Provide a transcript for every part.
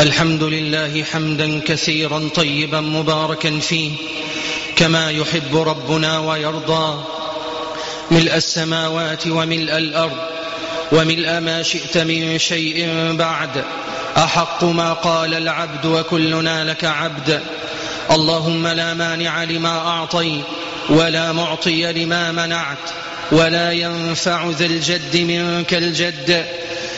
الحمد لله حمدا كثيرا طيبا مباركا فيه كما يحب ربنا ويرضى. ملء السماوات وملء الأرض وملء ما شئت من شيء بعد. أحق ما قال العبد وكلنا لك عبد. اللهم لا مانع لما أعطيت ولا معطي لما منعت ولا ينفع ذا الجد منك الجد.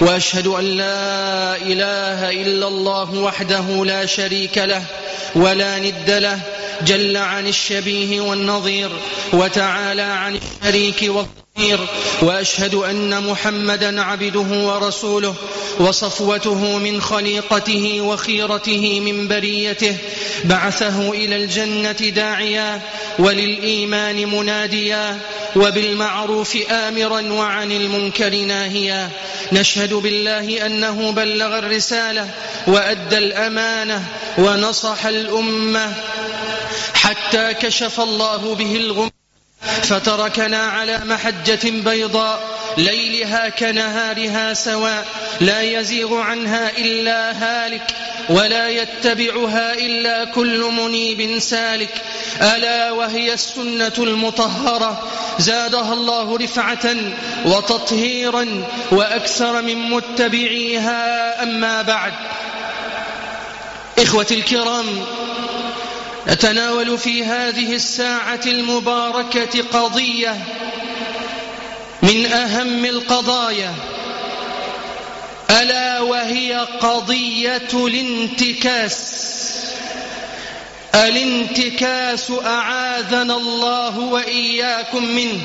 وأشهد أن لا إله إلا الله وحده لا شريك له ولا ند له جل عن الشبيه والنظير وتعالى عن الشريك والظهير وأشهد أن محمدا عبده ورسوله وصفوته من خليقته وخيرته من بريته بعثه إلى الجنة داعيا وللإيمان مناديا وبالمعروف امرا وعن المنكر ناهيا. نشهد بالله أنه بلغ الرسالة وأدى الأمانة ونصح الأمة حتى كشف الله به الغم فتركنا على محجة بيضاء ليلها كنهارها سواء لا يزيغ عنها إلا هالك ولا يتبعها إلا كل منيب سالك. ألا وهي السنة المطهرة. زادها الله رفعة وتطهيرا وأكثر من متبعيها. أما بعد إخوتي الكرام نتناول في هذه الساعة المباركة قضية من أهم القضايا ألا وهي قضية الانتكاس. الانتكاس أعاذنا الله وإياكم منه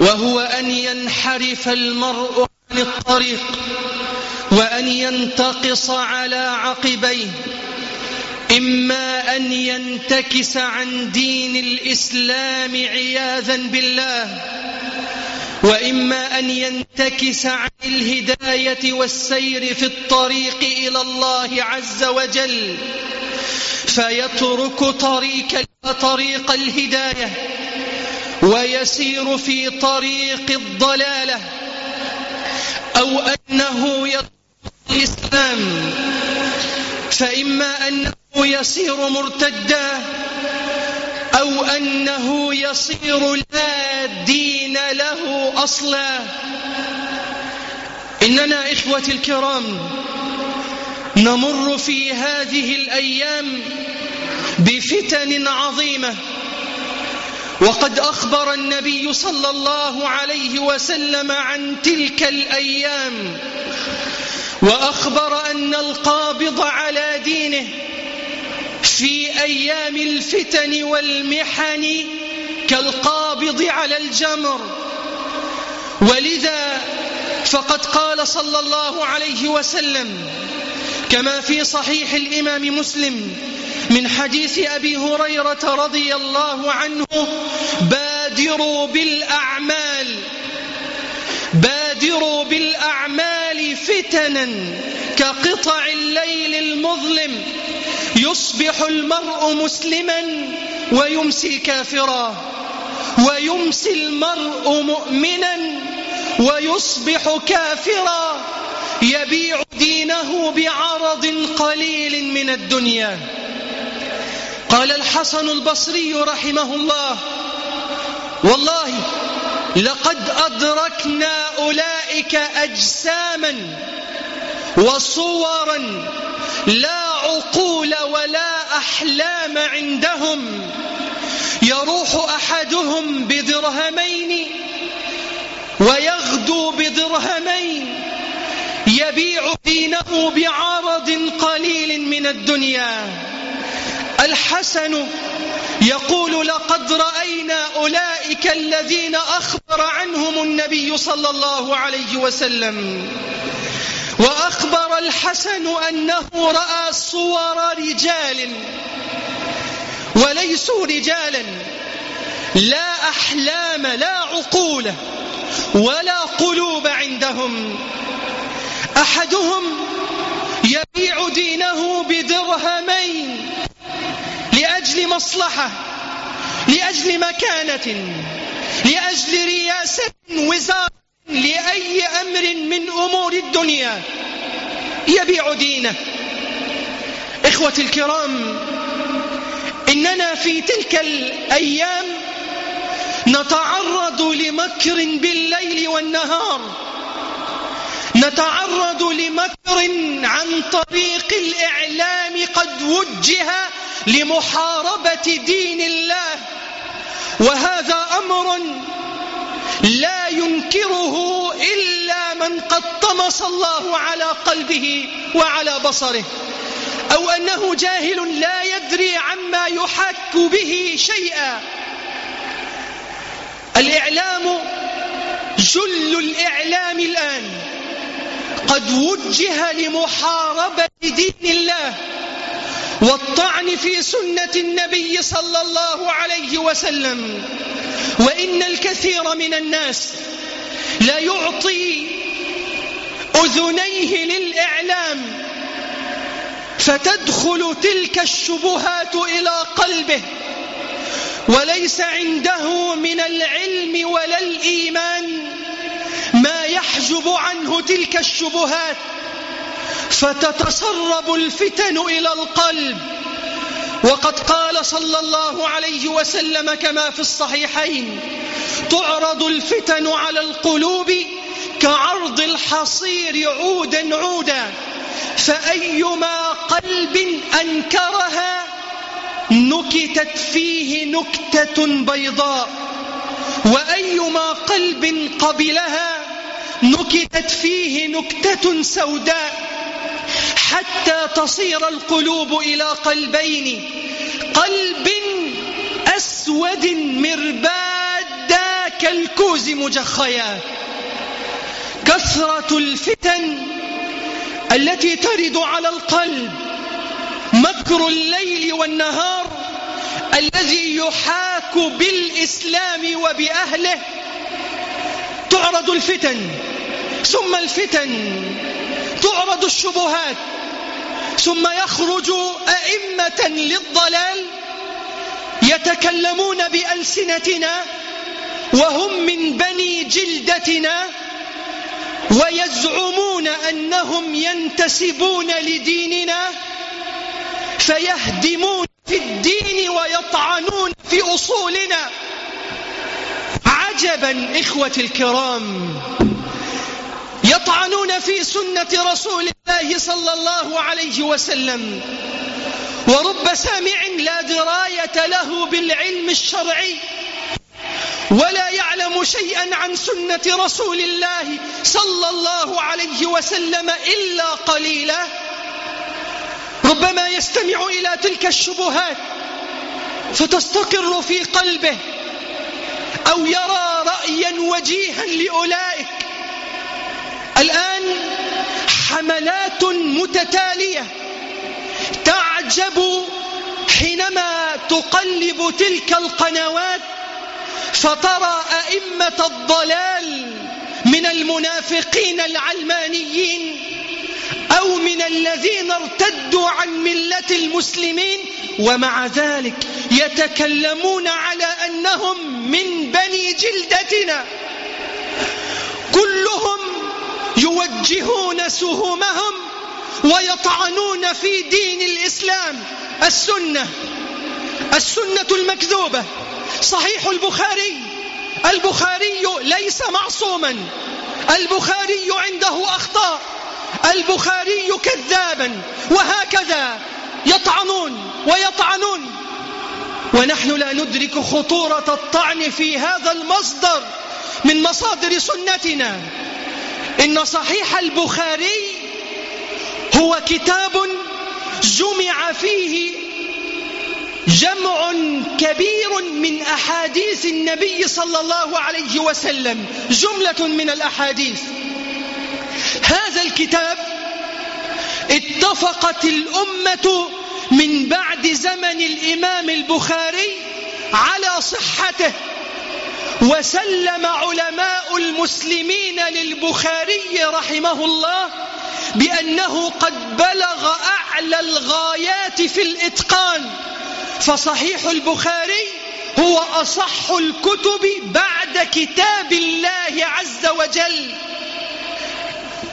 وهو أن ينحرف المرء عن الطريق وأن ينتقص على عقبيه. إما أن ينتكس عن دين الإسلام عياذا بالله وإما أن ينتكس عن الهداية والسير في الطريق إلى الله عز وجل فيترك طريق طريق الهداية ويسير في طريق الضلالة أو أنه يترك الإسلام. فإما أنه يصير مرتدا أو أنه يصير لا دين له أصلا. إننا إخوتي الكرام نمر في هذه الأيام بفتن عظيمة. وقد أخبر النبي صلى الله عليه وسلم عن تلك الأيام وأخبر أن القابض على دينه في أيام الفتن والمحن كالقابض على الجمر. ولذا فقد قال صلى الله عليه وسلم كما في صحيح الإمام مسلم من حديث أبي هريرة رضي الله عنه بادروا بالأعمال بادروا بالأعمال فتنا كقطع الليل المظلم يصبح المرء مسلما ويمسي كافرا ويمسي المرء مؤمنا ويصبح كافرا يبيع دينه بعرض قليل من الدنيا. قال الحسن البصري رحمه الله والله لقد أدركنا أولئك أجساما وصورا لا عقول ولا أحلام عندهم. يروح أحدهم بدرهمين ويغدو بدرهمين. يبيع دينه بعرض قليل من الدنيا. الحسن يقول لقد رأينا أولئك الذين أخبر عنهم النبي صلى الله عليه وسلم وأخبر الحسن أنه رأى صور رجال وليسوا رجالا لا أحلام لا عقول ولا قلوب عندهم أحدهم يبيع دينه بدرهمين لأجل مصلحة لأجل مكانة لأجل رياسة وزارة لأي أمر من أمور الدنيا يبيع دينه. إخوة الكرام إننا في تلك الأيام نتعرض لمكر بالليل والنهار. نتعرض لمكر عن طريق الإعلام قد وجه لمحاربة دين الله وهذا أمر لا ينكره إلا من قد طمس الله على قلبه وعلى بصره أو أنه جاهل لا يدري عما يحك به شيئا. الإعلام جل الإعلام الآن. قد وجه لمحاربة دين الله والطعن في سنة النبي صلى الله عليه وسلم. وإن الكثير من الناس لا يعطي أذنيه للإعلام فتدخل تلك الشبهات إلى قلبه وليس عنده من العلم ولا الإيمان. ما يحجب عنه تلك الشبهات فتتسرب الفتن إلى القلب. وقد قال صلى الله عليه وسلم كما في الصحيحين تعرض الفتن على القلوب كعرض الحصير عودا عودا فأيما قلب أنكرها نكتت فيه نكتة بيضاء وأيما قلب قبلها نكتت فيه نكتة سوداء حتى تصير القلوب إلى قلبين قلب أسود مرباد كالكوز مجخيا. كثرة الفتن التي ترد على القلب مكر الليل والنهار الذي يحاك بالإسلام وبأهله. تعرض الفتن ثم الفتن تعرض الشبهات ثم يخرج أئمة للضلال يتكلمون بألسنتنا وهم من بني جلدتنا ويزعمون أنهم ينتسبون لديننا فيهدمون في الدين ويطعنون في أصولنا. عجبا إخوة الكرام يطعنون في سنة رسول الله صلى الله عليه وسلم ورب سامع لا دراية له بالعلم الشرعي ولا يعلم شيئا عن سنة رسول الله صلى الله عليه وسلم إلا قليلا. ربما يستمع إلى تلك الشبهات فتستقر في قلبه أو يرى رأيا وجيها لأولئك. الآن حملات متتالية تعجب حينما تقلب تلك القنوات فترى أئمة الضلال من المنافقين العلمانيين أو من الذين ارتدوا عن ملة المسلمين ومع ذلك يتكلمون على أنهم من بني جلدتنا. كلهم يوجهون سهومهم ويطعنون في دين الإسلام. السنة السنة المكذوبة. صحيح البخاري البخاري ليس معصوما. البخاري عنده أخطاء. البخاري كذابا. وهكذا يطعنون ويطعنون. ونحن لا ندرك خطورة الطعن في هذا المصدر من مصادر سنتنا. إن صحيح البخاري هو كتاب جمع فيه جمع كبير من أحاديث النبي صلى الله عليه وسلم. جملة من الأحاديث. هذا الكتاب اتفقت الأمة من بعد زمن الإمام البخاري على صحته وسلم علماء المسلمين للبخاري رحمه الله بأنه قد بلغ أعلى الغايات في الإتقان. فصحيح البخاري هو أصح الكتب بعد كتاب الله عز وجل.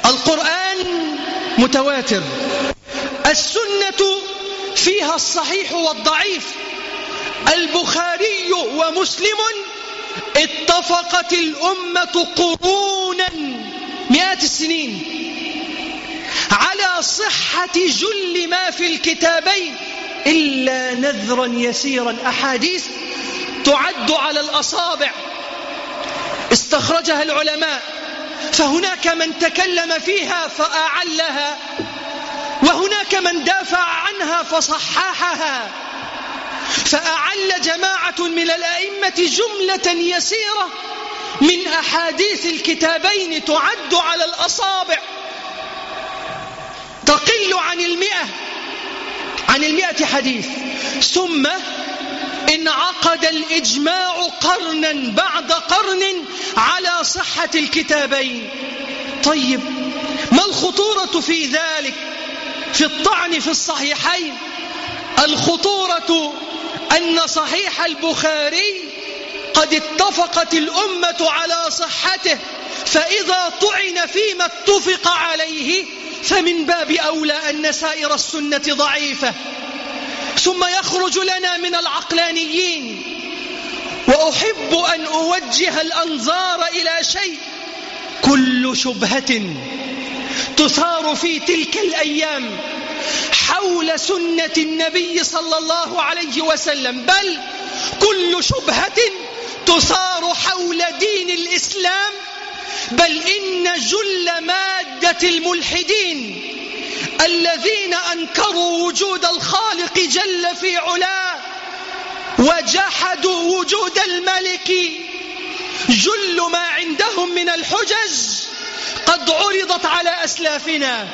القرآن متواتر. السنة فيها الصحيح والضعيف. البخاري ومسلم اتفقت الأمة قرونا مئات السنين على صحة جل ما في الكتابين إلا نذرا يسيرا. أحاديث تعد على الأصابع. استخرجها العلماء. فهناك من تكلم فيها فأعلها. وهناك من دافع عنها فصححها. فأعل جماعة من الأئمة جملة يسيرة من أحاديث الكتابين تعد على الأصابع. تقل عن المئة عن المئة حديث. ثم انعقد الإجماع قرنا بعد قرن على صحة الكتابين. طيب ما الخطورة في ذلك؟ في الطعن في الصحيحين. الخطورة أن صحيح البخاري قد اتفقت الأمة على صحته فإذا طعن فيما اتفق عليه فمن باب أولى أن سائر السنة ضعيفة. ثم يخرج لنا من العقلانيين. وأحب أن أوجه الأنظار إلى شيء كل شبهة تثار في تلك الأيام حول سنة النبي صلى الله عليه وسلم بل كل شبهة تثار حول دين الإسلام بل إن جل مادة الملحدين الذين أنكروا وجود الخالق جل في علاه وجحدوا وجود الملك جل ما عندهم من الحجج قد عرضت على أسلافنا.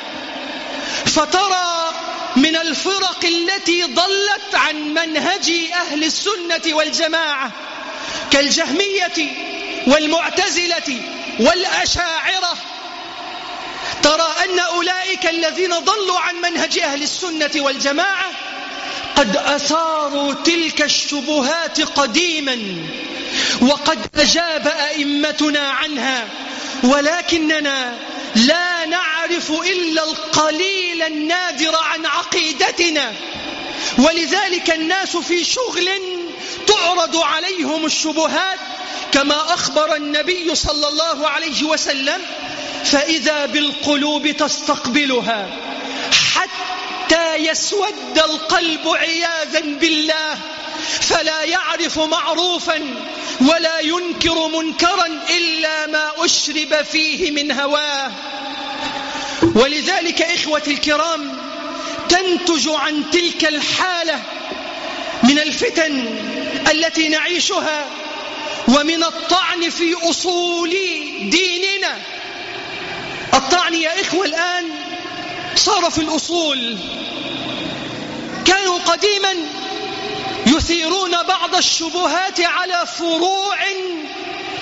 فترى من الفرق التي ضلت عن منهج أهل السنة والجماعة كالجهمية والمعتزلة والأشاعرة. ترى أن أولئك الذين ضلوا عن منهج أهل السنة والجماعة قد أثاروا تلك الشبهات قديما وقد أجاب أئمتنا عنها. ولكننا لا نعرف إلا القليل النادر عن عقيدتنا. ولذلك الناس في شغل تعرض عليهم الشبهات كما أخبر النبي صلى الله عليه وسلم فإذا بالقلوب تستقبلها حتى يسود القلب عياذا بالله. فلا يعرف معروفا ولا ينكر منكرا إلا ما أشرب فيه من هواه. ولذلك إخوة الكرام تنتج عن تلك الحالة من الفتن التي نعيشها ومن الطعن في أصول ديننا. الطعن يا إخوة الآن صار في الأصول. كانوا قديما يثيرون بعض الشبهات على فروع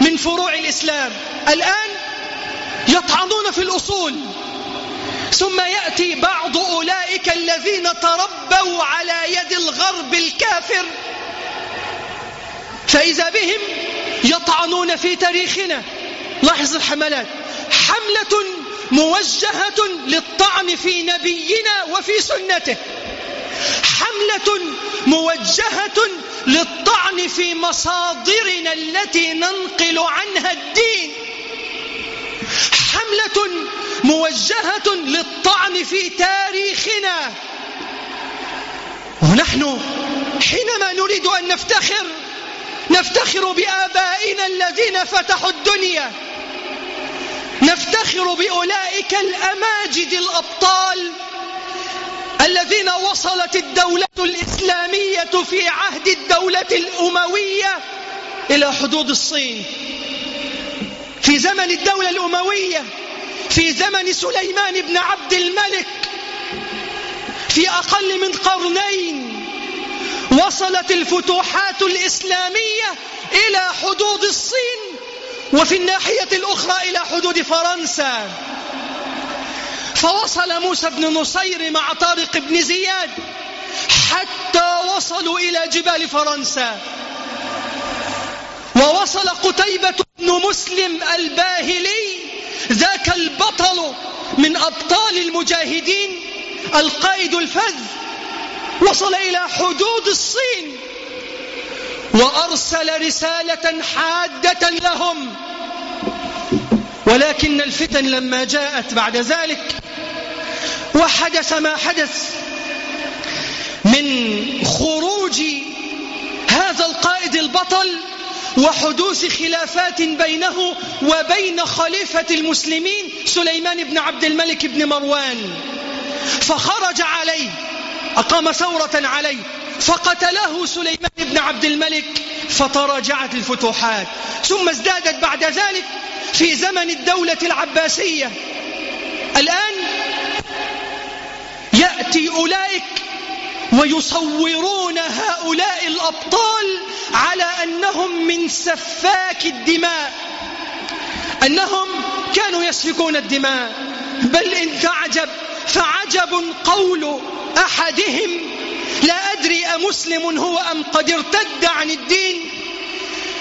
من فروع الإسلام. الآن يطعنون في الأصول. ثم يأتي بعض أولئك الذين تربوا على يد الغرب الكافر. فإذا بهم يطعنون في تاريخنا. لاحظ الحملات. حملة موجهة للطعن في نبينا وفي سنته. حملة موجهة للطعن في مصادرنا التي ننقل عنها الدين. حملة موجهة للطعن في تاريخنا. ونحن حينما نريد أن نفتخر نفتخر بآبائنا الذين فتحوا الدنيا. نفتخر بأولئك الأماجد الأبطال الذين وصلت الدولة الإسلامية في عهد الدولة الأموية إلى حدود الصين. في زمن الدولة الأموية في زمن سليمان بن عبد الملك في أقل من قرنين وصلت الفتوحات الإسلامية إلى حدود الصين وفي الناحية الأخرى إلى حدود فرنسا. فوصل موسى بن نصير مع طارق بن زياد حتى وصلوا إلى جبال فرنسا. ووصل قتيبة بن مسلم الباهلي ذاك البطل من أبطال المجاهدين القائد الفذ. وصل إلى حدود الصين وأرسل رسالة حادة لهم. ولكن الفتن لما جاءت بعد ذلك وحدث ما حدث من خروج هذا القائد البطل وحدوث خلافات بينه وبين خليفة المسلمين سليمان بن عبد الملك بن مروان. فخرج عليه أقام ثورة عليه فقتله سليمان بن عبد الملك فتراجعت الفتوحات. ثم ازدادت بعد ذلك في زمن الدولة العباسية. الآن يأتي أولئك ويصورون هؤلاء الأبطال على أنهم من سفاك الدماء. أنهم كانوا يسفكون الدماء. بل إن تعجب فعجب قول أحدهم لا أدري أمسلم هو أم قد ارتد عن الدين.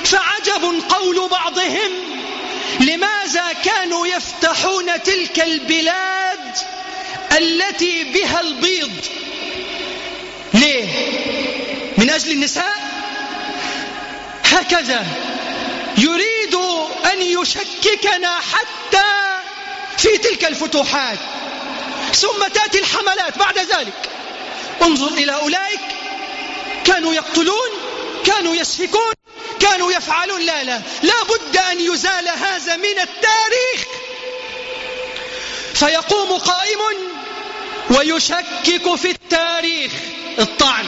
فعجب قول بعضهم لماذا كانوا يفتحون تلك البلاد التي بها البيض؟ ليه؟ من أجل النساء؟ هكذا يريد أن يشككنا حتى في تلك الفتوحات. ثم تأتي الحملات بعد ذلك. انظر إلى أولئك. كانوا يقتلون كانوا يسفكون. كانوا يفعلون. لا لا. لا بد أن يزال هذا من التاريخ. فيقوم قائم ويشكك في التاريخ. الطعن.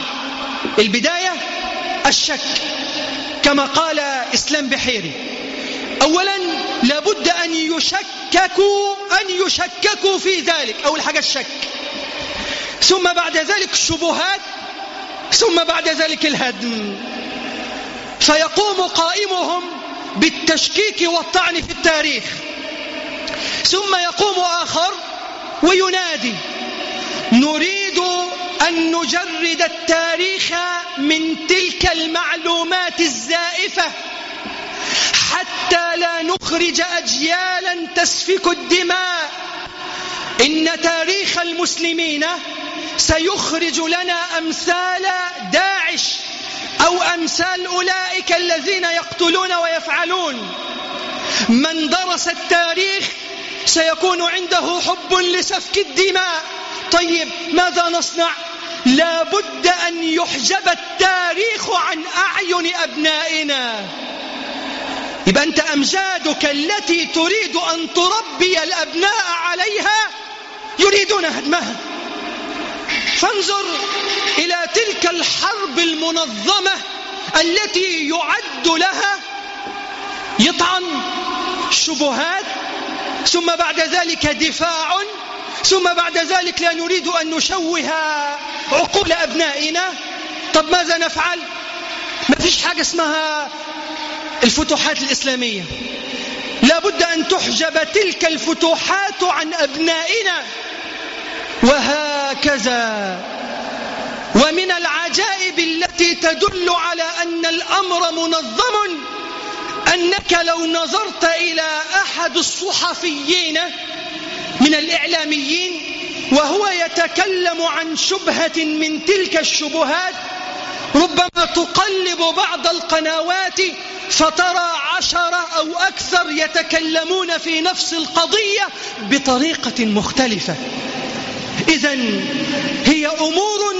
البداية الشك. كما قال إسلام بحيري. أولا لابد أن يشككوا أن يشككوا في ذلك. أول حاجة الشك. ثم بعد ذلك الشبهات. ثم بعد ذلك الهدم. فيقوم قائمهم بالتشكيك والطعن في التاريخ. ثم يقوم آخر وينادي نريد أن نجرد التاريخ من تلك المعلومات الزائفة حتى لا نخرج أجيالا تسفك الدماء. إن تاريخ المسلمين سيخرج لنا أمثال داعش أو أمثال أولئك الذين يقتلون ويفعلون. من درس التاريخ سيكون عنده حب لسفك الدماء. طيب ماذا نصنع؟ لا بد أن يحجب التاريخ عن أعين أبنائنا. يبقى أنت أمجادك التي تريد أن تربي الأبناء عليها يريدون هدمها. فانظر إلى تلك الحرب المنظمة التي يعد لها يطعن شبهات ثم بعد ذلك دفاع ثم بعد ذلك لا نريد أن نشوه عقول أبنائنا. طب ماذا نفعل؟ ما فيش حاجة اسمها الفتوحات الإسلامية. لا بد أن تحجب تلك الفتوحات عن أبنائنا. وهكذا. ومن العجائب التي تدل على أن الأمر منظم أنك لو نظرت إلى أحد الصحفيين من الإعلاميين وهو يتكلم عن شبهة من تلك الشبهات ربما تقلب بعض القنوات فترى عشرة أو أكثر يتكلمون في نفس القضية بطريقة مختلفة. إذا هي أمور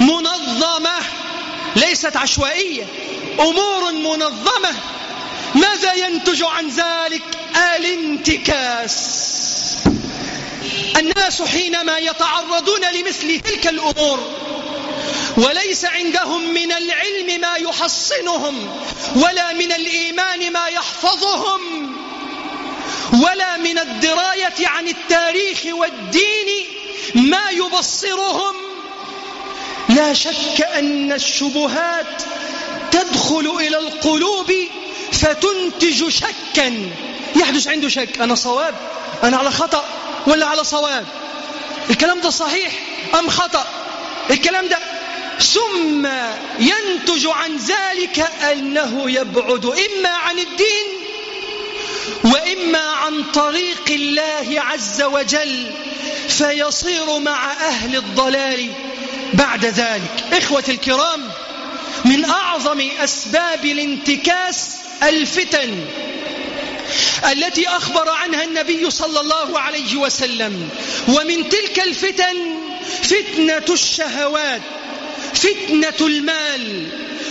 منظمة ليست عشوائية أمور منظمة. ماذا ينتج عن ذلك؟ الانتكاس. الناس حينما يتعرضون لمثل تلك الأمور وليس عندهم من العلم ما يحصنهم ولا من الإيمان ما يحفظهم. ولا من الدراية عن التاريخ والدين ما يبصرهم. لا شك أن الشبهات تدخل إلى القلوب فتنتج شكا. يحدث عنده شك أنا صواب؟ أنا على خطأ ولا على صواب؟ الكلام ده صحيح أم خطأ؟ الكلام ده. ثم ينتج عن ذلك أنه يبعد إما عن الدين وإما عن طريق الله عز وجل فيصير مع أهل الضلال بعد ذلك. إخوة الكرام من أعظم أسباب الانتكاس الفتن التي أخبر عنها النبي صلى الله عليه وسلم. ومن تلك الفتن فتنة الشهوات فتنة المال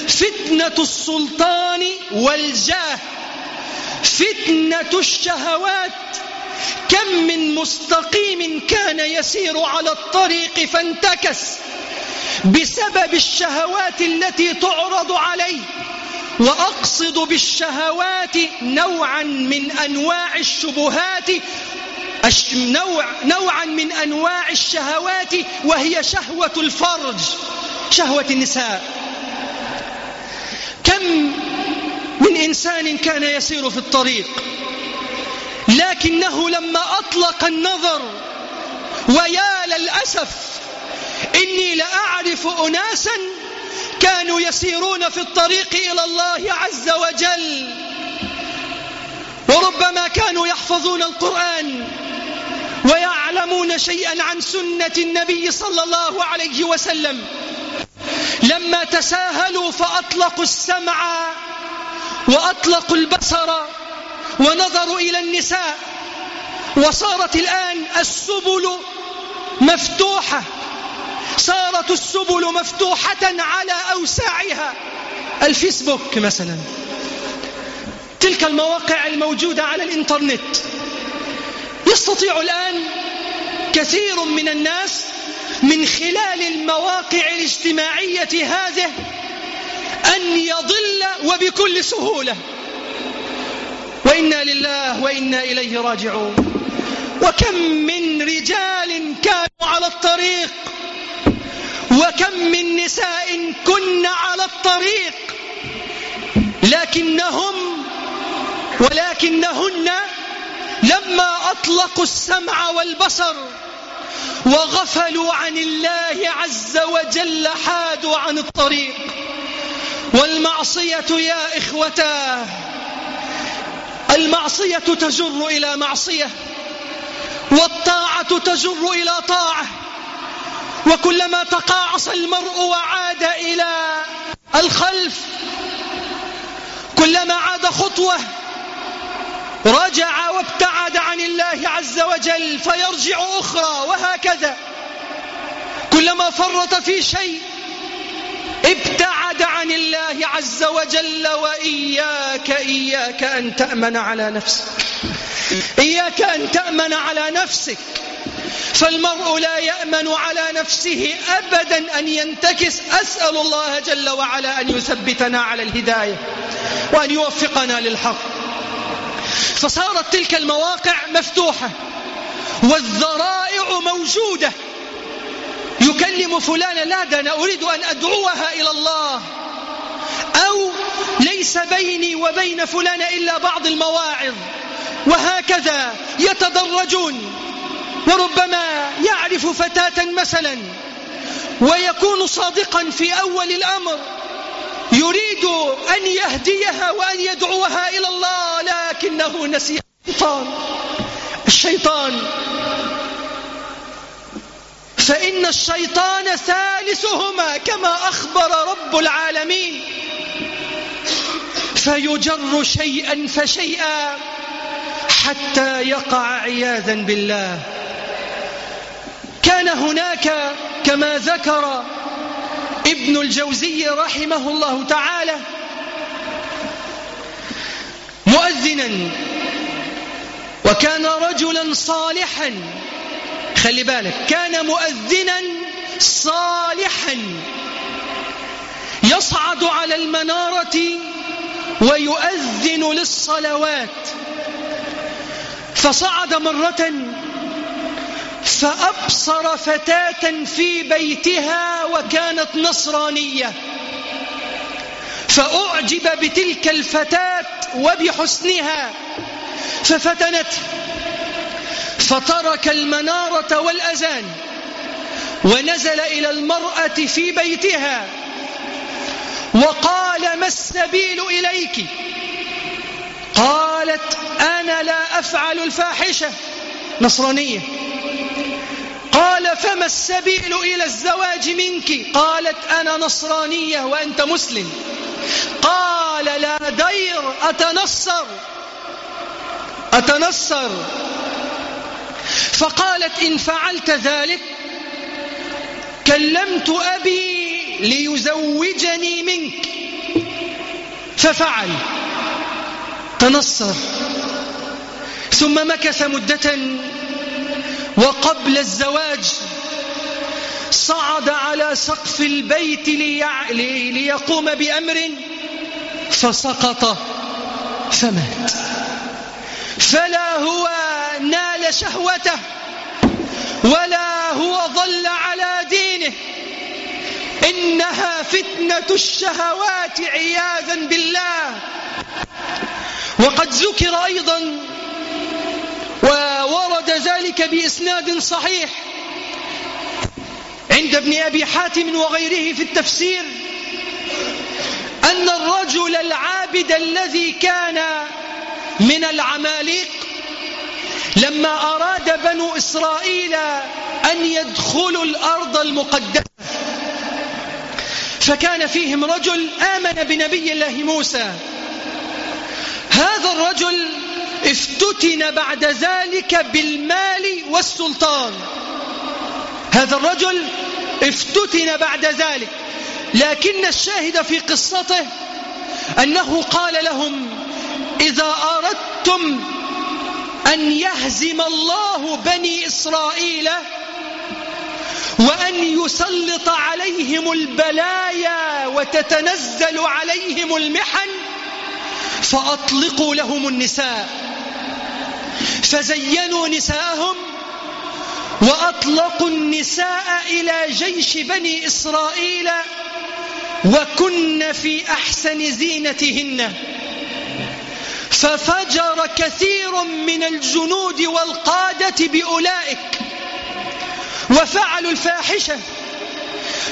فتنة السلطان والجاه. فتنة الشهوات. كم من مستقيم كان يسير على الطريق فانتكس بسبب الشهوات التي تعرض عليه. وأقصد بالشهوات نوعا من أنواع الشبهات نوع نوعا من أنواع الشهوات وهي شهوة الفرج شهوة النساء. كم من إنسان كان يسير في الطريق لكنه لما أطلق النظر ويا للأسف إني لأعرف أناسا كانوا يسيرون في الطريق إلى الله عز وجل. وربما كانوا يحفظون القرآن ويعلمون شيئا عن سنة النبي صلى الله عليه وسلم. لما تساهلوا فأطلقوا السمع وأطلقوا البصر ونظروا إلى النساء وصارت الآن السبل مفتوحة صارت السبل مفتوحة على أوساعها. الفيسبوك مثلا. تلك المواقع الموجودة على الإنترنت. يستطيع الآن كثير من الناس من خلال المواقع الاجتماعية هذه أن يضل وبكل سهولة. وإنا لله وإنا إليه راجعون. وكم من رجال كانوا على الطريق. وكم من نساء كن على الطريق. لكنهم ولكنهن لما أطلقوا السمع والبصر وغفلوا عن الله عز وجل حادوا عن الطريق. والمعصية يا إخوتاه. المعصية تجر إلى معصية والطاعة تجر إلى طاعة وكلما تقاعص المرء وعاد إلى الخلف كلما عاد خطوة رجع وابتعد عن الله عز وجل فيرجع أخرى وهكذا. كلما فرط في شيء ابتعد عن الله عز وجل وإياك إياك أن تأمن على نفسك. إياك أن تأمن على نفسك. فالمرء لا يأمن على نفسه أبدا أن ينتكس. أسأل الله جل وعلا أن يثبتنا على الهداية وأن يوفقنا للحق. فصارت تلك المواقع مفتوحة والذرائع موجودة. يكلم فلانا لا أنا أريد أن أدعوها إلى الله. أو ليس بيني وبين فلان إلا بعض المواعظ. وهكذا يتدرجون. وربما يعرف فتاة مثلا. ويكون صادقا في أول الأمر. يريد أن يهديها وأن يدعوها إلى الله لكنه نسي الشيطان. الشيطان فإن الشيطان ثالثهما كما أخبر رب العالمين. فيجر شيئا فشيئا حتى يقع عياذا بالله. كان هناك كما ذكر ابن الجوزي رحمه الله تعالى مؤذنا وكان رجلا صالحا خلي بالك كان مؤذنا صالحا. يصعد على المنارة ويؤذن للصلوات. فصعد مرة فأبصر فتاة في بيتها وكانت نصرانية. فأعجب بتلك الفتاة وبحسنها. ففتنته فترك المنارة والأذان ونزل إلى المرأة في بيتها وقال ما السبيل إليك؟ قالت أنا لا أفعل الفاحشة نصرانية. قال فما السبيل إلى الزواج منك؟ قالت أنا نصرانية وأنت مسلم. قال لا دير أتنصر. أتنصر. فقالت إن فعلت ذلك كلمت أبي ليزوجني منك. ففعل. تنصر. ثم مكث مدة وقبل الزواج صعد على سقف البيت. ليقوم بأمر فسقط. فمات. فلا هو نال شهوته ولا هو ظل على دينه. إنها فتنة الشهوات عياذا بالله. وقد ذكر أيضا وورد ذلك بإسناد صحيح عند ابن أبي حاتم وغيره في التفسير أن الرجل العابد الذي كان من العماليق لما أراد بنو إسرائيل أن يدخلوا الأرض المقدسة فكان فيهم رجل آمن بنبي الله موسى. هذا الرجل افتتن بعد ذلك بالمال والسلطان. هذا الرجل افتتن بعد ذلك لكن الشاهد في قصته أنه قال لهم إذا أردتم أن يهزم الله بني إسرائيل وأن يسلط عليهم البلايا وتتنزل عليهم المحن فأطلقوا لهم النساء. فزينوا نساءهم وأطلقوا النساء إلى جيش بني إسرائيل وكن في أحسن زينتهن. ففجر كثير من الجنود والقادة بأولئك وفعلوا الفاحشة.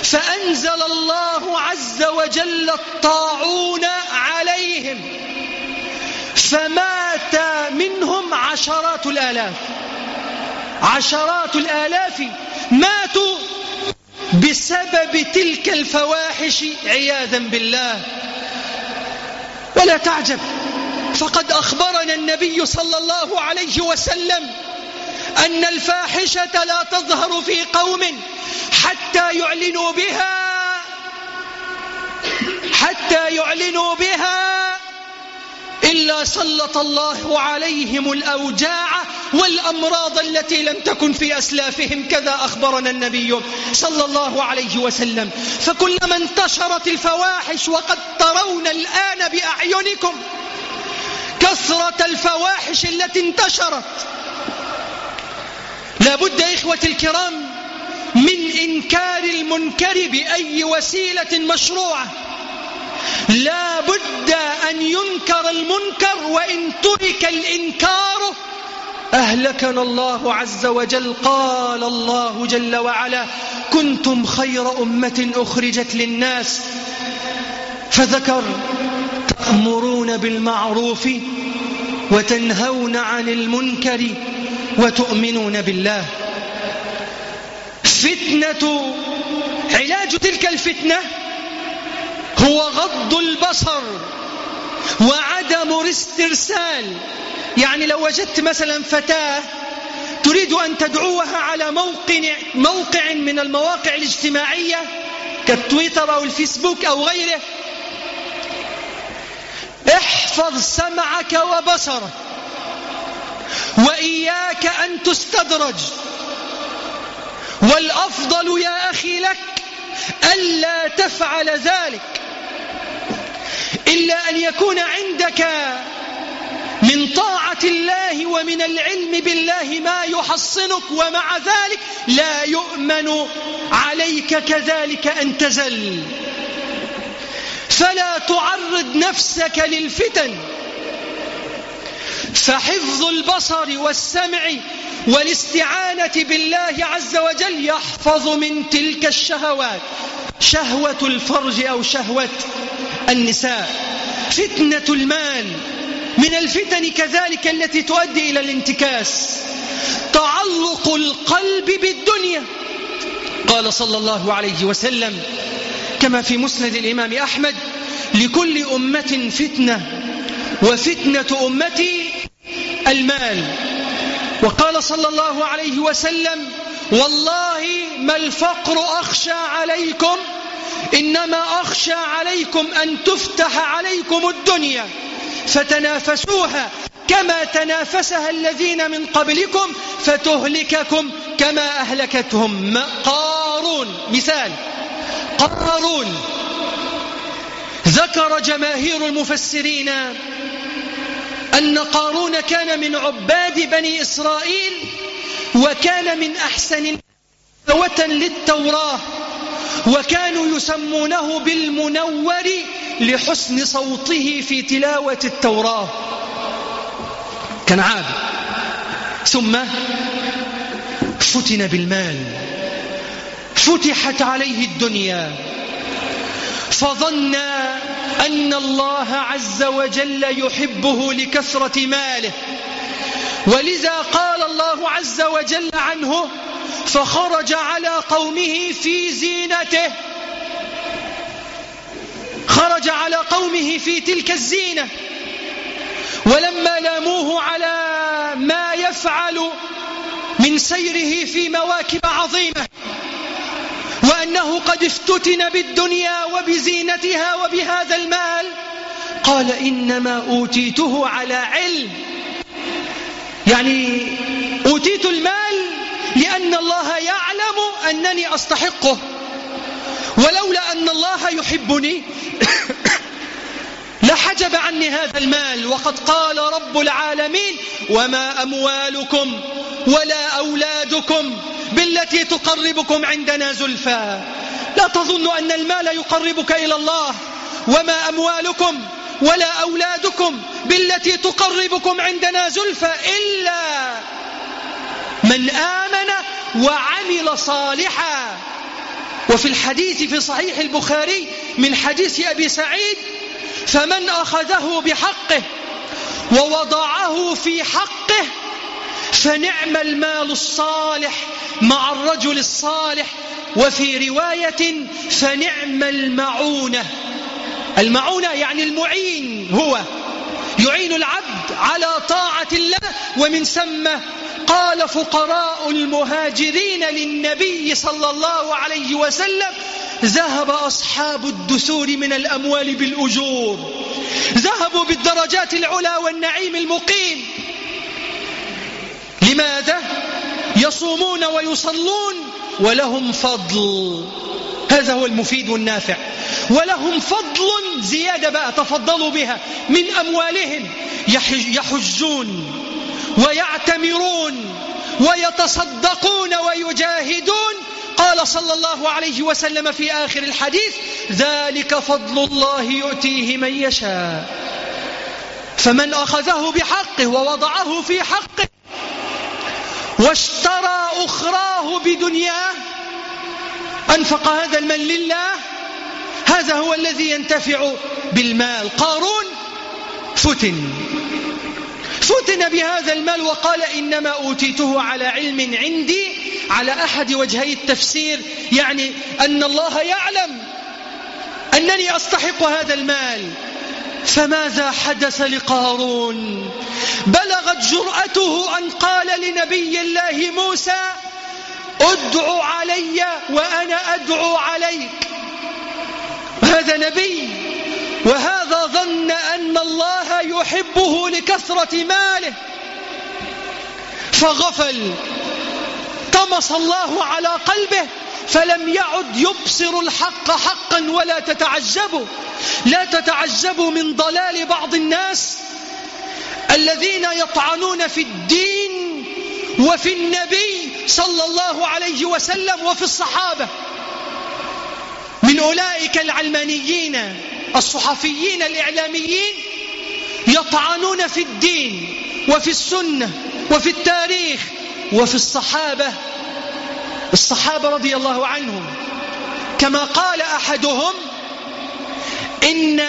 فأنزل الله عز وجل الطاعون عليهم. فمات منهم عشرات الآلاف. عشرات الآلاف ماتوا بسبب تلك الفواحش عياذا بالله. ولا تعجب. فقد أخبرنا النبي صلى الله عليه وسلم أن الفاحشة لا تظهر في قوم حتى يعلنوا بها حتى يعلنوا بها إلا سلط الله عليهم الأوجاع والأمراض التي لم تكن في أسلافهم كذا أخبرنا النبي صلى الله عليه وسلم. فكلما انتشرت الفواحش وقد ترون الآن بأعينكم كثرة الفواحش التي انتشرت. لا بد إخوة الكرام من إنكار المنكر بأي وسيلة مشروعة. لا بد أن ينكر المنكر وإن ترك الإنكار. أهلكنا الله عز وجل. قال الله جل وعلا كنتم خير أمة أخرجت للناس. فذكر تأمرون بالمعروف وتنهون عن المنكر وتؤمنون بالله. فتنة علاج تلك الفتنة هو غض البصر وعدم الاسترسال. يعني لو وجدت مثلا فتاة تريد أن تدعوها على موقع, موقع من المواقع الاجتماعية كالتويتر أو الفيسبوك أو غيره احفظ سمعك وبصرك وإياك أن تستدرج. والأفضل يا أخي لك ألا تفعل ذلك إلا أن يكون عندك من طاعة الله ومن العلم بالله ما يحصنك ومع ذلك لا يؤمن عليك كذلك أن تزل. فلا تعرض نفسك للفتن. فحفظ البصر والسمع والاستعانة بالله عز وجل يحفظ من تلك الشهوات. شهوة الفرج أو شهوة النساء. فتنة المال. من الفتن كذلك التي تؤدي إلى الانتكاس. تعلق القلب بالدنيا. قال صلى الله عليه وسلم كما في مسند الإمام أحمد لكل أمة فتنة وفتنة أمتي المال. وقال صلى الله عليه وسلم والله ما الفقر أخشى عليكم إنما أخشى عليكم أن تفتح عليكم الدنيا فتنافسوها كما تنافسها الذين من قبلكم فتهلككم كما أهلكتهم قارون مثال. قارون ذكر جماهير المفسرين أن قارون كان من عباد بني إسرائيل وكان من أحسن تلاوة للتوراة وكانوا يسمونه بالمنور لحسن صوته في تلاوة التوراة. كان عابد ثم فتن بالمال. فتحت عليه الدنيا. فظن أن الله عز وجل يحبه لكثرة ماله. ولذا قال الله عز وجل عنه فخرج على قومه في زينته. خرج على قومه في تلك الزينة. ولما لاموه على ما يفعل من سيره في مواكب عظيمة. وأنه قد افتتن بالدنيا وبزينتها وبهذا المال. قال إنما أوتيته على علم. يعني أوتيت المال لأن الله يعلم أنني أستحقه. ولولا أن الله يحبني لحجب عني هذا المال وقد قال رب العالمين وما أموالكم ولا أولادكم بالتي تقربكم عندنا زلفى. لا تظن أن المال يقربك إلى الله. وما أموالكم ولا أولادكم بالتي تقربكم عندنا زلفى إلا من آمن وعمل صالحا. وفي الحديث في صحيح البخاري من حديث أبي سعيد فمن أخذه بحقه ووضعه في حقه فنعم المال الصالح مع الرجل الصالح. وفي رواية فنعم المعونة. المعونة يعني المعين هو يعين العبد على طاعة الله ومن ثم قال فقراء المهاجرين للنبي صلى الله عليه وسلم ذهب أصحاب الدثور من الأموال بالأجور. ذهبوا بالدرجات العلا والنعيم المقيم. لماذا؟ يصومون ويصلون ولهم فضل. هذا هو المفيد والنافع. ولهم فضل زيادة بقى تفضلوا بها من أموالهم. يحجون. ويعتمرون ويتصدقون ويجاهدون. قال صلى الله عليه وسلم في آخر الحديث ذلك فضل الله يؤتيه من يشاء. فمن أخذه بحقه ووضعه في حقه واشترى أخراه بدنياه أنفق هذا المال لله هذا هو الذي ينتفع بالمال. قارون فتن. فتن بهذا المال وقال إنما أوتيته على علم عندي على أحد وجهي التفسير يعني أن الله يعلم أنني أستحق هذا المال. فماذا حدث لقارون؟ بلغت جرأته أن قال لنبي الله موسى ادعو علي وأنا أدعو عليك. هذا نبي وهذا أن الله يحبه لكثرة ماله. فغفل. طمس الله على قلبه فلم يعد يبصر الحق حقا ولا تتعجبوا لا تتعجبوا من ضلال بعض الناس الذين يطعنون في الدين وفي النبي صلى الله عليه وسلم وفي الصحابة. من أولئك العلمانيين. الصحفيين الإعلاميين يطعنون في الدين وفي السنة وفي التاريخ وفي الصحابة. الصحابة رضي الله عنهم. كما قال أحدهم إن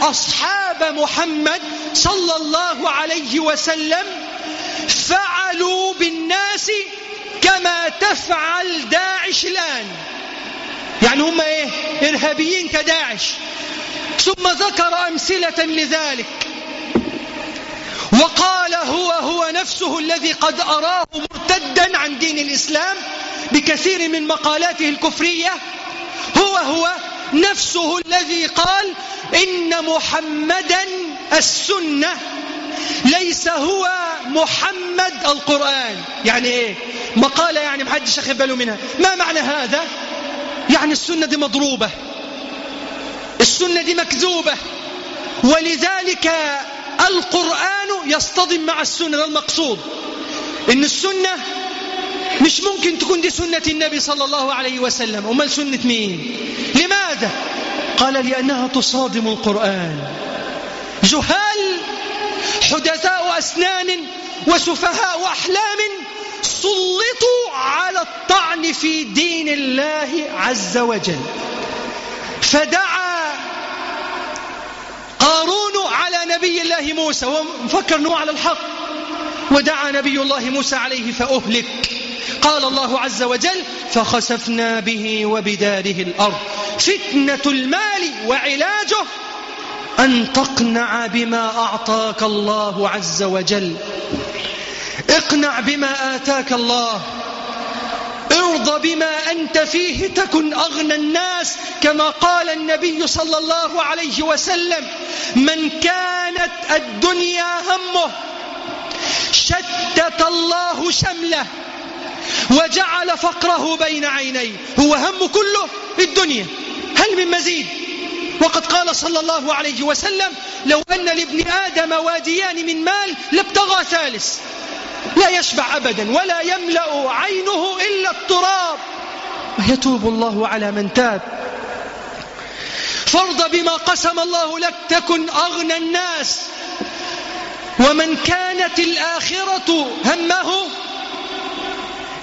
أصحاب محمد صلى الله عليه وسلم فعلوا بالناس كما تفعل داعش الآن. يعني هم إيه؟ إرهابيين كداعش. ثم ذكر أمثلة لذلك. وقال هو هو نفسه الذي قد أراه مرتدا عن دين الإسلام بكثير من مقالاته الكفرية هو هو نفسه الذي قال إن محمدا السنة ليس هو محمد القرآن. يعني إيه؟ مقالة يعني محدش أخذ باله منها. ما معنى هذا؟ يعني السنة دي مضروبة. السنة دي مكذوبة. ولذلك القرآن يصطدم مع السنة ده المقصود. إن السنة مش ممكن تكون دي سنة النبي صلى الله عليه وسلم. أمال سنة مين؟ لماذا؟ قال لأنها تصادم القرآن. جهال حدثاء أسنان وسفهاء أحلام سلطوا على الطعن في دين الله عز وجل. فدعا قارون على نبي الله موسى ومفكر أنه على الحق. ودعا نبي الله موسى عليه فأهلك. قال الله عز وجل فخسفنا به وبداره الأرض. فتنة المال وعلاجه أن تقنع بما أعطاك الله عز وجل. اقنع بما آتاك الله. ارض بما أنت فيه تكن أغنى الناس كما قال النبي صلى الله عليه وسلم من كانت الدنيا همه شتت الله شمله وجعل فقره بين عينيه. هو هم كله الدنيا. هل من مزيد؟ وقد قال صلى الله عليه وسلم لو أن لابن آدم واديان من مال لابتغى ثالث. لا يشبع أبدا ولا يملأ عينه إلا التراب. ويتوب الله على من تاب. فارض بما قسم الله لك تكن أغنى الناس. ومن كانت الآخرة همه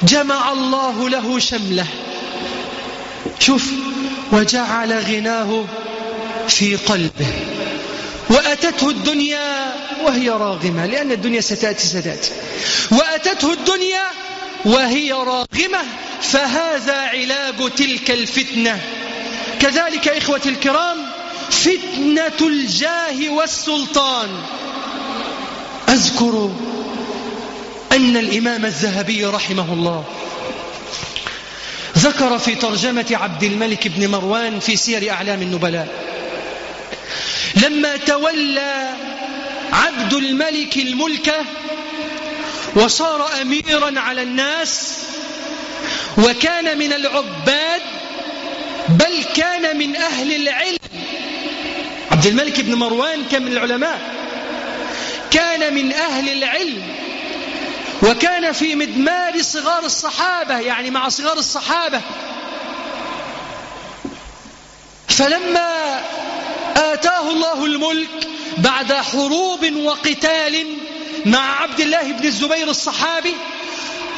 جمع الله له شمله. شوف وجعل غناه في قلبه. وأتته الدنيا وهي راغمة لأن الدنيا ستأتي ستأتي. وأتته الدنيا وهي راغمة فهذا علاج تلك الفتنة. كذلك إخوة الكرام فتنة الجاه والسلطان. أذكر أن الإمام الذهبي رحمه الله ذكر في ترجمة عبد الملك بن مروان في سير أعلام النبلاء لما تولى عبد الملك الملك وصار أميرا على الناس وكان من العباد بل كان من أهل العلم. عبد الملك بن مروان كان من العلماء. كان من أهل العلم. وكان في مدمار صغار الصحابة يعني مع صغار الصحابة. فلما الله الملك بعد حروب وقتال مع عبد الله بن الزبير الصحابي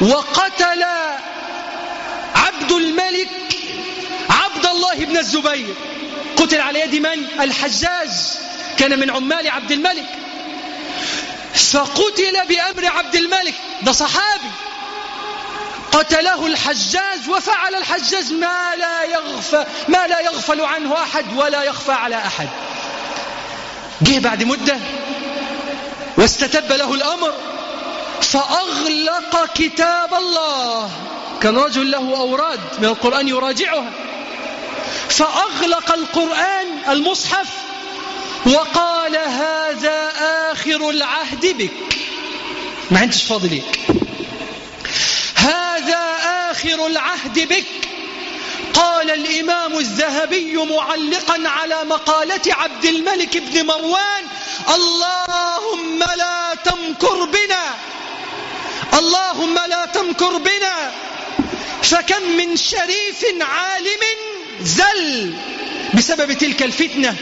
وقتل عبد الملك عبد الله بن الزبير. قتل على يد من؟ الحجاج كان من عمال عبد الملك. فقتل بأمر عبد الملك. ده صحابي. قتله الحجاج وفعل الحجاج ما لا يغفى ما لا يغفل عنه أحد ولا يخفى على أحد. جه بعد مدة واستتب له الأمر فأغلق كتاب الله. كان رجل له أوراد من القرآن يراجعها. فأغلق القرآن المصحف وقال هذا آخر العهد بك. ما انتش فاضي هذا آخر العهد بك. قال الإمام الذهبي معلقا على مقالة عبد الملك بن مروان اللهم لا تمكر بنا اللهم لا تمكر بنا فكم من شريف عالم زل بسبب تلك الفتنة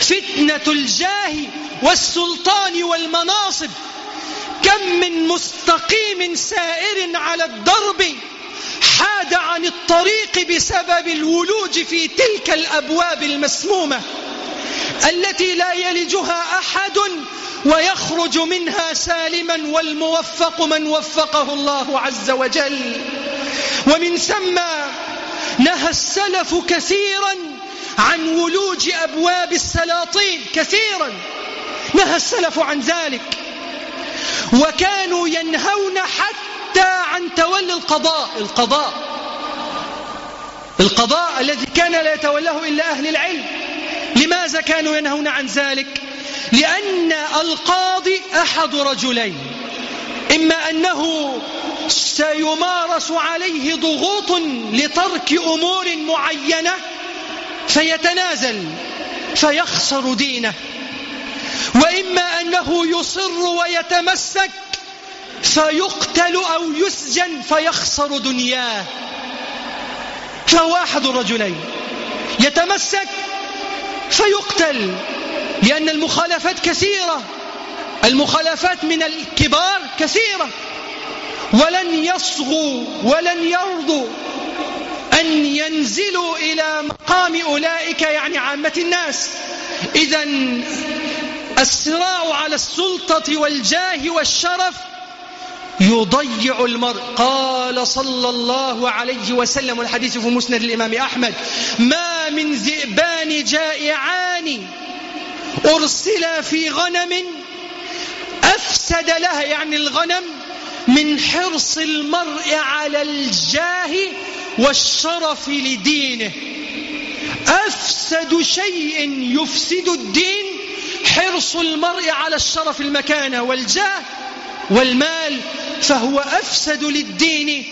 فتنة الجاه والسلطان والمناصب كم من مستقيم سائر على الدرب حاد عن الطريق بسبب الولوج في تلك الأبواب المسمومة التي لا يلجها أحد ويخرج منها سالما والموفق من وفقه الله عز وجل. ومن ثم نهى السلف كثيرا عن ولوج أبواب السلاطين كثيرا نهى السلف عن ذلك. وكانوا ينهون حتى عن تولي القضاء القضاء. القضاء الذي كان لا يتولاه إلا أهل العلم. لماذا كانوا ينهون عن ذلك؟ لأن القاضي أحد رجلين. إما أنه سيمارس عليه ضغوط لترك أمور معينة فيتنازل فيخسر دينه. وإما أنه يصر ويتمسك فيقتل أو يسجن فيخسر دنياه. فهو أحد الرجلين يتمسك فيقتل لأن المخالفات كثيرة. المخالفات من الكبار كثيرة. ولن يصغوا ولن يرضوا أن ينزلوا إلى مقام أولئك يعني عامة الناس. إذا الصراع على السلطة والجاه والشرف يضيع المرء. قال صلى الله عليه وسلم الحديث في مسند الإمام أحمد ما من ذئبان جائعان أرسلا في غنم أفسد لها يعني الغنم من حرص المرء على الجاه والشرف لدينه. أفسد شيء يفسد الدين حرص المرء على الشرف المكانة والجاه والمال. فهو أفسد للدين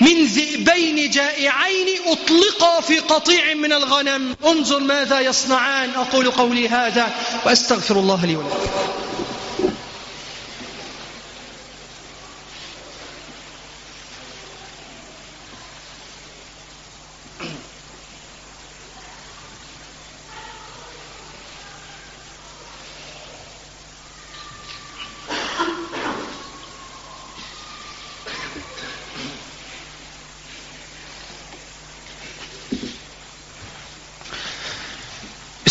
من ذئبين جائعين أطلقا في قطيع من الغنم. انظر ماذا يصنعان. أقول قولي هذا وأستغفر الله لي ولكم.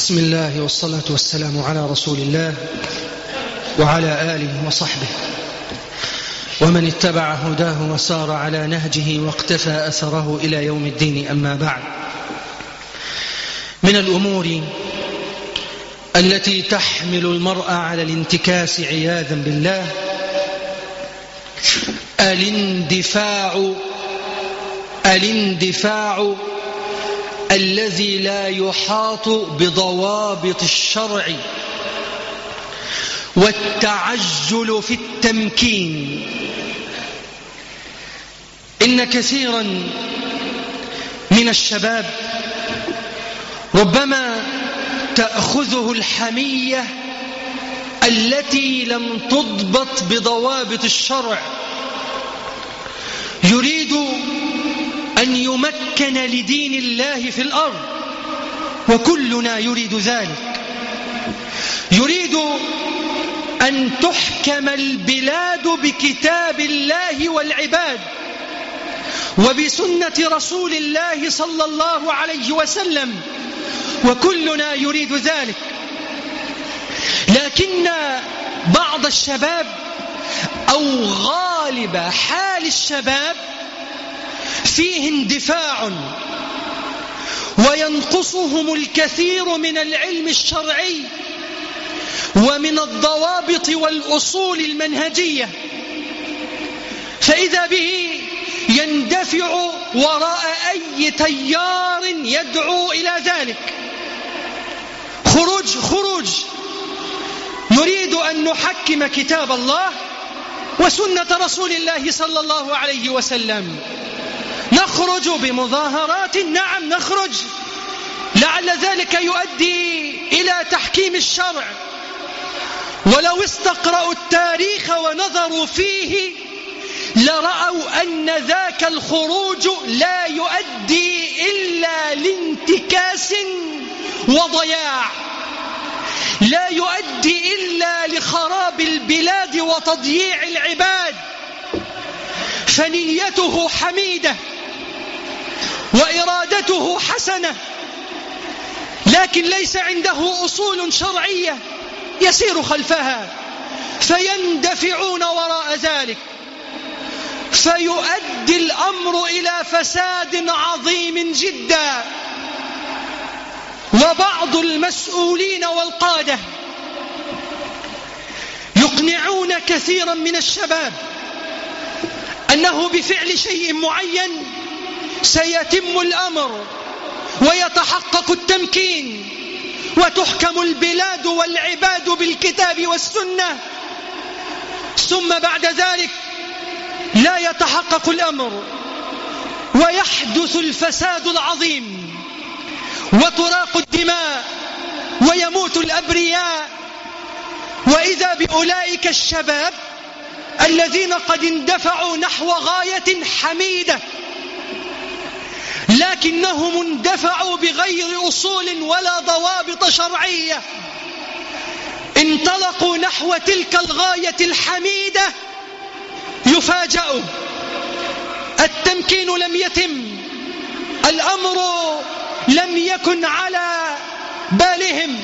بسم الله والصلاة والسلام على رسول الله وعلى آله وصحبه. ومن اتبع هداه وسار على نهجه واقتفى أثره إلى يوم الدين أما بعد. من الأمور التي تحمل المرء على الانتكاس عياذا بالله الاندفاع الاندفاع الذي لا يحاط بضوابط الشرع والتعجل في التمكين. إن كثيرا من الشباب ربما تأخذه الحمية التي لم تضبط بضوابط الشرع. يريد أن يمكن لدين الله في الأرض وكلنا يريد ذلك. يريد أن تحكم البلاد بكتاب الله والعباد وبسنة رسول الله صلى الله عليه وسلم وكلنا يريد ذلك. لكن بعض الشباب أو غالب حال الشباب فيه اندفاع وينقصهم الكثير من العلم الشرعي ومن الضوابط والأصول المنهجية. فإذا به يندفع وراء أي تيار يدعو إلى ذلك. خروج خروج. نريد أن نحكم كتاب الله وسنة رسول الله صلى الله عليه وسلم. نخرج بمظاهرات. نعم نخرج. لعل ذلك يؤدي إلى تحكيم الشرع. ولو استقرأوا التاريخ ونظروا فيه لرأوا أن ذاك الخروج لا يؤدي إلا لانتكاس وضياع. لا يؤدي إلا لخراب البلاد وتضييع العباد. فنيته حميدة. وإرادته حسنة. لكن ليس عنده أصول شرعية يسير خلفها. فيندفعون وراء ذلك. فيؤدي الأمر إلى فساد عظيم جدا. وبعض المسؤولين والقادة يقنعون كثيرا من الشباب أنه بفعل شيء معين سيتم الأمر ويتحقق التمكين وتحكم البلاد والعباد بالكتاب والسنة. ثم بعد ذلك لا يتحقق الأمر ويحدث الفساد العظيم وتراق الدماء ويموت الأبرياء. وإذا بأولئك الشباب الذين قد اندفعوا نحو غاية حميدة لكنهم اندفعوا بغير أصول ولا ضوابط شرعية. انطلقوا نحو تلك الغاية الحميدة يفاجأوا التمكين لم يتم. الأمر لم يكن على بالهم.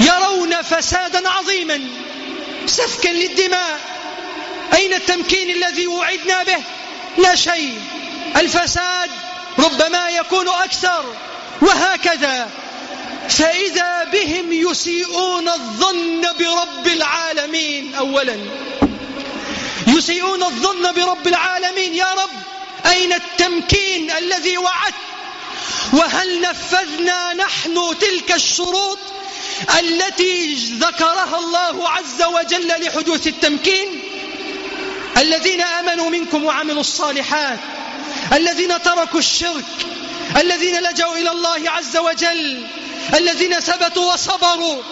يرون فسادا عظيما. سفكا للدماء. أين التمكين الذي وعدنا به؟ لا شيء. الفساد ربما يكون أكثر وهكذا. فإذا بهم يسيئون الظن برب العالمين أولا. يسيئون الظن برب العالمين يا رب أين التمكين الذي وعدت؟ وهل نفذنا نحن تلك الشروط التي ذكرها الله عز وجل لحدوث التمكين؟ الذين آمنوا منكم وعملوا الصالحات. الذين تركوا الشرك الذين لجوا إلى الله عز وجل الذين ثبتوا وصبروا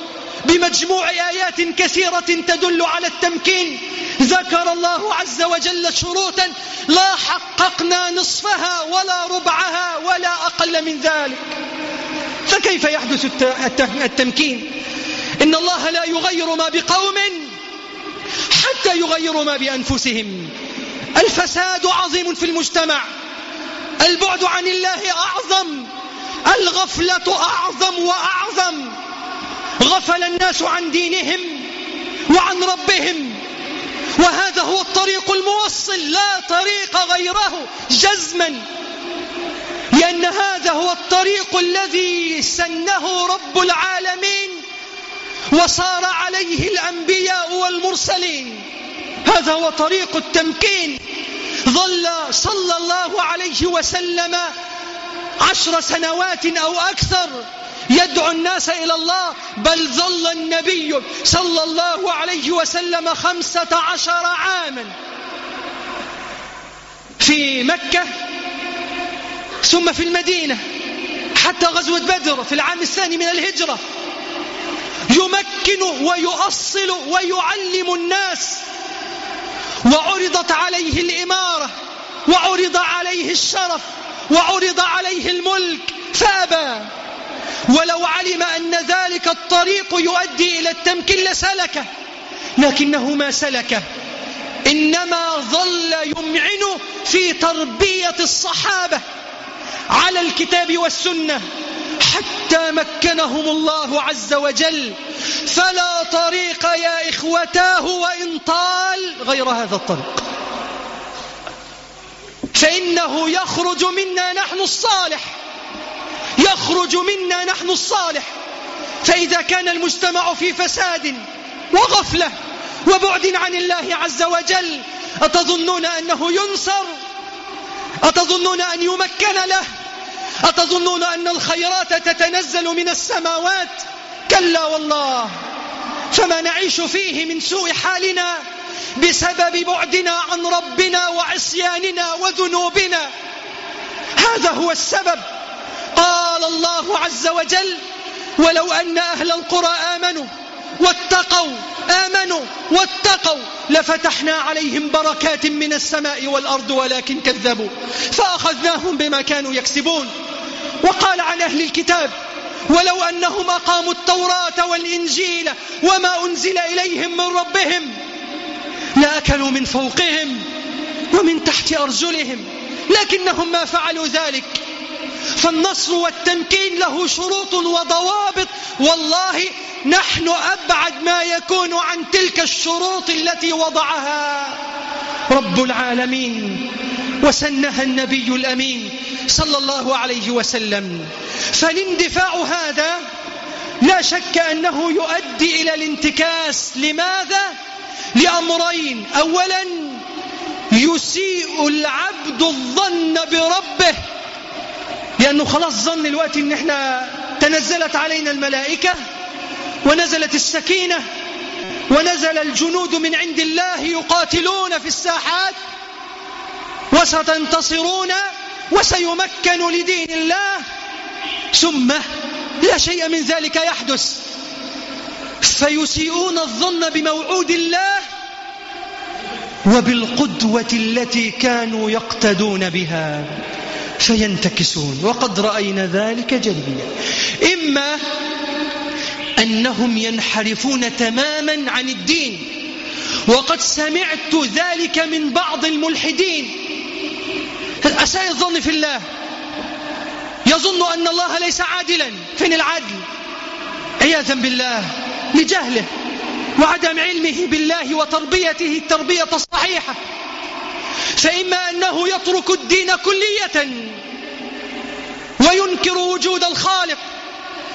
بمجموع آيات كثيرة تدل على التمكين. ذكر الله عز وجل شروطا لا حققنا نصفها ولا ربعها ولا أقل من ذلك. فكيف يحدث التمكين؟ إن الله لا يغير ما بقوم حتى يغيروا ما بأنفسهم. الفساد عظيم في المجتمع. البعد عن الله أعظم. الغفلة أعظم وأعظم. غفل الناس عن دينهم وعن ربهم. وهذا هو الطريق الموصل لا طريق غيره جزما. لأن هذا هو الطريق الذي سنه رب العالمين وصار عليه الأنبياء والمرسلين. هذا هو طريق التمكين. ظل صلى الله عليه وسلم عشر سنوات أو أكثر يدعو الناس إلى الله بل ظل النبي صلى الله عليه وسلم خمسة عشر عاما في مكة ثم في المدينة حتى غزوة بدر في العام الثاني من الهجرة. يمكن ويؤصل ويعلم الناس وعرضت عليه الإمارة وعرض عليه الشرف وعرض عليه الملك فأبى ولو علم أن ذلك الطريق يؤدي إلى التمكين لسلكه لكنه ما سلكه إنما ظل يمعن في تربية الصحابة على الكتاب والسنة. حتى مكنهم الله عز وجل. فلا طريق يا إخوتاه وإن طال غير هذا الطريق. فإنه يخرج منا نحن الصالح. يخرج منا نحن الصالح. فإذا كان المجتمع في فساد وغفلة وبعد عن الله عز وجل أتظنون أنه ينصر؟ أتظنون أن يمكن له؟ أتظنون أن الخيرات تتنزل من السماوات؟ كلا والله. فما نعيش فيه من سوء حالنا بسبب بعدنا عن ربنا وعصياننا وذنوبنا. هذا هو السبب. قال الله عز وجل ولو أن أهل القرى آمنوا واتقوا آمنوا واتقوا لفتحنا عليهم بركات من السماء والأرض ولكن كذبوا فأخذناهم بما كانوا يكسبون. وقال عن أهل الكتاب ولو أنهم أقاموا التوراة والإنجيل وما أنزل إليهم من ربهم لأكلوا من فوقهم ومن تحت أرجلهم لكنهم ما فعلوا ذلك. فالنصر والتمكين له شروط وضوابط والله نحن أبعد ما يكون عن تلك الشروط التي وضعها رب العالمين. وسنها النبي الأمين صلى الله عليه وسلم. فالاندفاع هذا لا شك أنه يؤدي إلى الانتكاس. لماذا؟ لأمرين. أولا يسيء العبد الظن بربه. لأنه خلاص ظن الوقت إن إحنا تنزلت علينا الملائكة ونزلت السكينة ونزل الجنود من عند الله يقاتلون في الساحات. وستنتصرون وسيمكن لدين الله. ثم لا شيء من ذلك يحدث. فيسيئون الظن بموعود الله وبالقدوة التي كانوا يقتدون بها. فينتكسون. وقد رأينا ذلك جليا إما أنهم ينحرفون تماما عن الدين. وقد سمعت ذلك من بعض الملحدين. أساء الظن في الله. يظن أن الله ليس عادلا. فين العدل عياذا بالله. لجهله وعدم علمه بالله وتربيته التربية الصحيحة. فإما أنه يترك الدين كلية وينكر وجود الخالق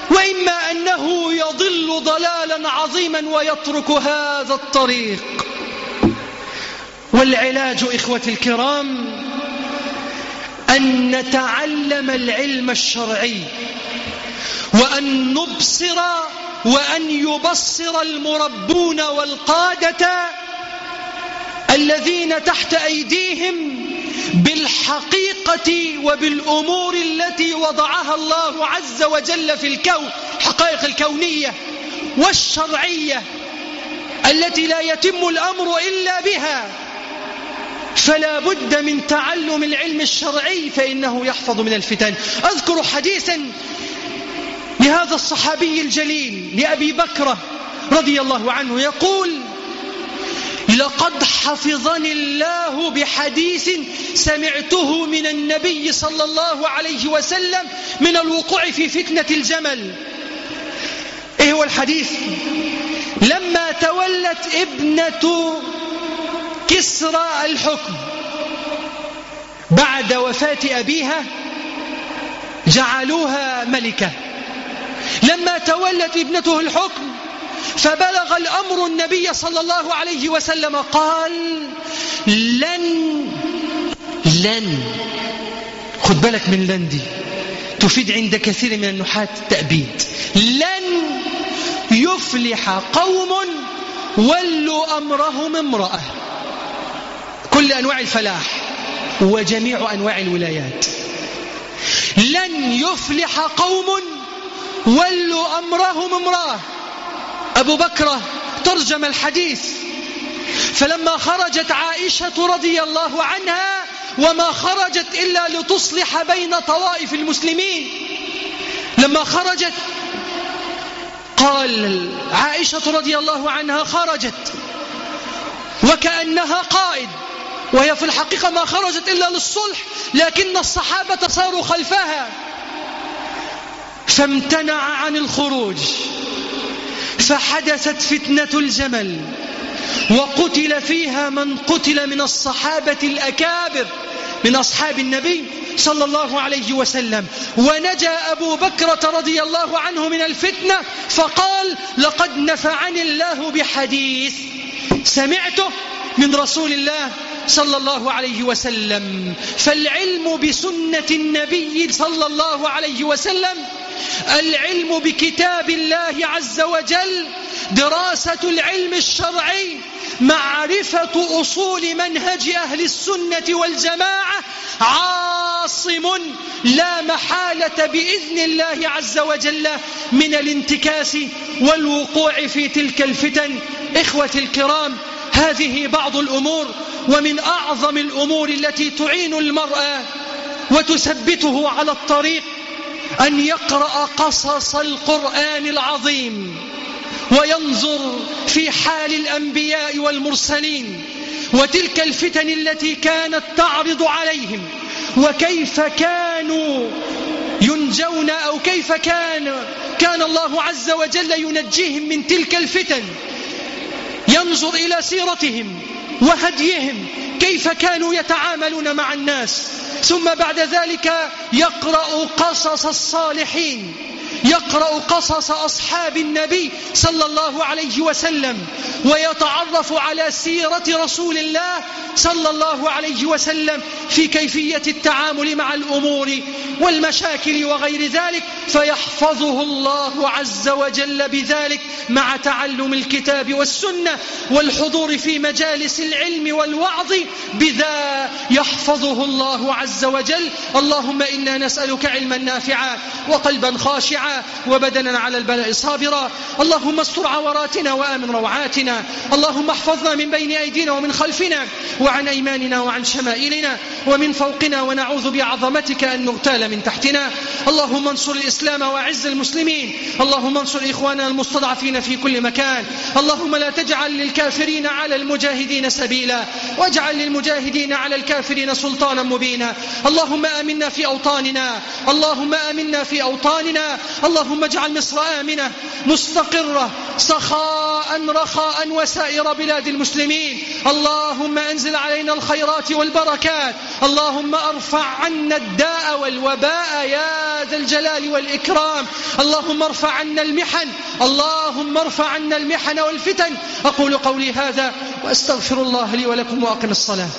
وإما أنه يضل ضلالا عظيما ويترك هذا الطريق. والعلاج إخوة الكرام أن نتعلم العلم الشرعي وأن نبصر وأن يبصر المربون والقادة الذين تحت أيديهم بالحقيقة وبالأمور التي وضعها الله عز وجل في الكون حقائق الكونية والشرعية التي لا يتم الأمر إلا بها. فلا بد من تعلم العلم الشرعي فإنه يحفظ من الفتن. أذكر حديثا لهذا الصحابي الجليل لأبي بكرة رضي الله عنه يقول لقد حفظني الله بحديث سمعته من النبي صلى الله عليه وسلم من الوقوع في فتنة الجمل. إيه هو الحديث؟ لما تولت ابنة كسرى الحكم. بعد وفاة أبيها جعلوها ملكة. لما تولت ابنته الحكم فبلغ الأمر النبي صلى الله عليه وسلم قال لن لن خد بالك من لن دي تفيد عند كثير من النحاة التأبيد لن يفلح قوم ولوا أمرهم امرأة. كل أنواع الفلاح وجميع أنواع الولايات. لن يفلح قوم ولوا أمرهم امرأة. أبو بكر ترجم الحديث فلما خرجت عائشة رضي الله عنها وما خرجت إلا لتصلح بين طوائف المسلمين لما خرجت قال عائشة رضي الله عنها خرجت وكأنها قائد. وهي في الحقيقة ما خرجت إلا للصلح لكن الصحابة صاروا خلفها. فامتنع عن الخروج. فحدثت فتنة الجمل. وقتل فيها من قتل من الصحابة الأكابر من أصحاب النبي صلى الله عليه وسلم. ونجا أبو بكرة رضي الله عنه من الفتنة فقال لقد نفعني الله بحديث. سمعته من رسول الله صلى الله عليه وسلم. فالعلم بسنة النبي صلى الله عليه وسلم العلم بكتاب الله عز وجل دراسة العلم الشرعي معرفة أصول منهج أهل السنة والجماعة عاصم لا محالة بإذن الله عز وجل من الانتكاس والوقوع في تلك الفتن. إخوة الكرام هذه بعض الأمور ومن أعظم الأمور التي تعين المرأة وتثبته على الطريق أن يقرأ قصص القرآن العظيم وينظر في حال الأنبياء والمرسلين وتلك الفتن التي كانت تعرض عليهم وكيف كانوا ينجون أو كيف كان كان الله عز وجل ينجيهم من تلك الفتن ينظر إلى سيرتهم وهديهم كيف كانوا يتعاملون مع الناس. ثم بعد ذلك يقرأ قصص الصالحين. يقرأ قصص أصحاب النبي صلى الله عليه وسلم ويتعرف على سيرة رسول الله صلى الله عليه وسلم في كيفية التعامل مع الأمور والمشاكل وغير ذلك فيحفظه الله عز وجل بذلك مع تعلم الكتاب والسنة والحضور في مجالس العلم والوعظ بذا يحفظه الله عز وجل. اللهم إنا نسألك علما نافعا وقلبا خاشعا وبدنا على البلاء صابرا. اللهم استر عوراتنا وآمن روعاتنا. اللهم احفظنا من بين أيدينا ومن خلفنا وعن أيماننا وعن شمائلنا ومن فوقنا ونعوذ بعظمتك أن نغتال من تحتنا. اللهم انصر الإسلام وأعز المسلمين. اللهم انصر إخواننا المستضعفين في كل مكان. اللهم لا تجعل للكافرين على المجاهدين سبيلا واجعل للمجاهدين على الكافرين سلطانا مبينا. اللهم آمنا في أوطاننا. اللهم آمنا في أوطاننا. اللهم اجعل مصر آمنة مستقرة سخاء رخاء وسائر بلاد المسلمين. اللهم أنزل علينا الخيرات والبركات. اللهم ارفع عنا الداء والوباء يا ذا الجلال والإكرام. اللهم ارفع عنا المحن. اللهم ارفع عنا المحن والفتن. أقول قولي هذا وأستغفر الله لي ولكم وأقم الصلاة.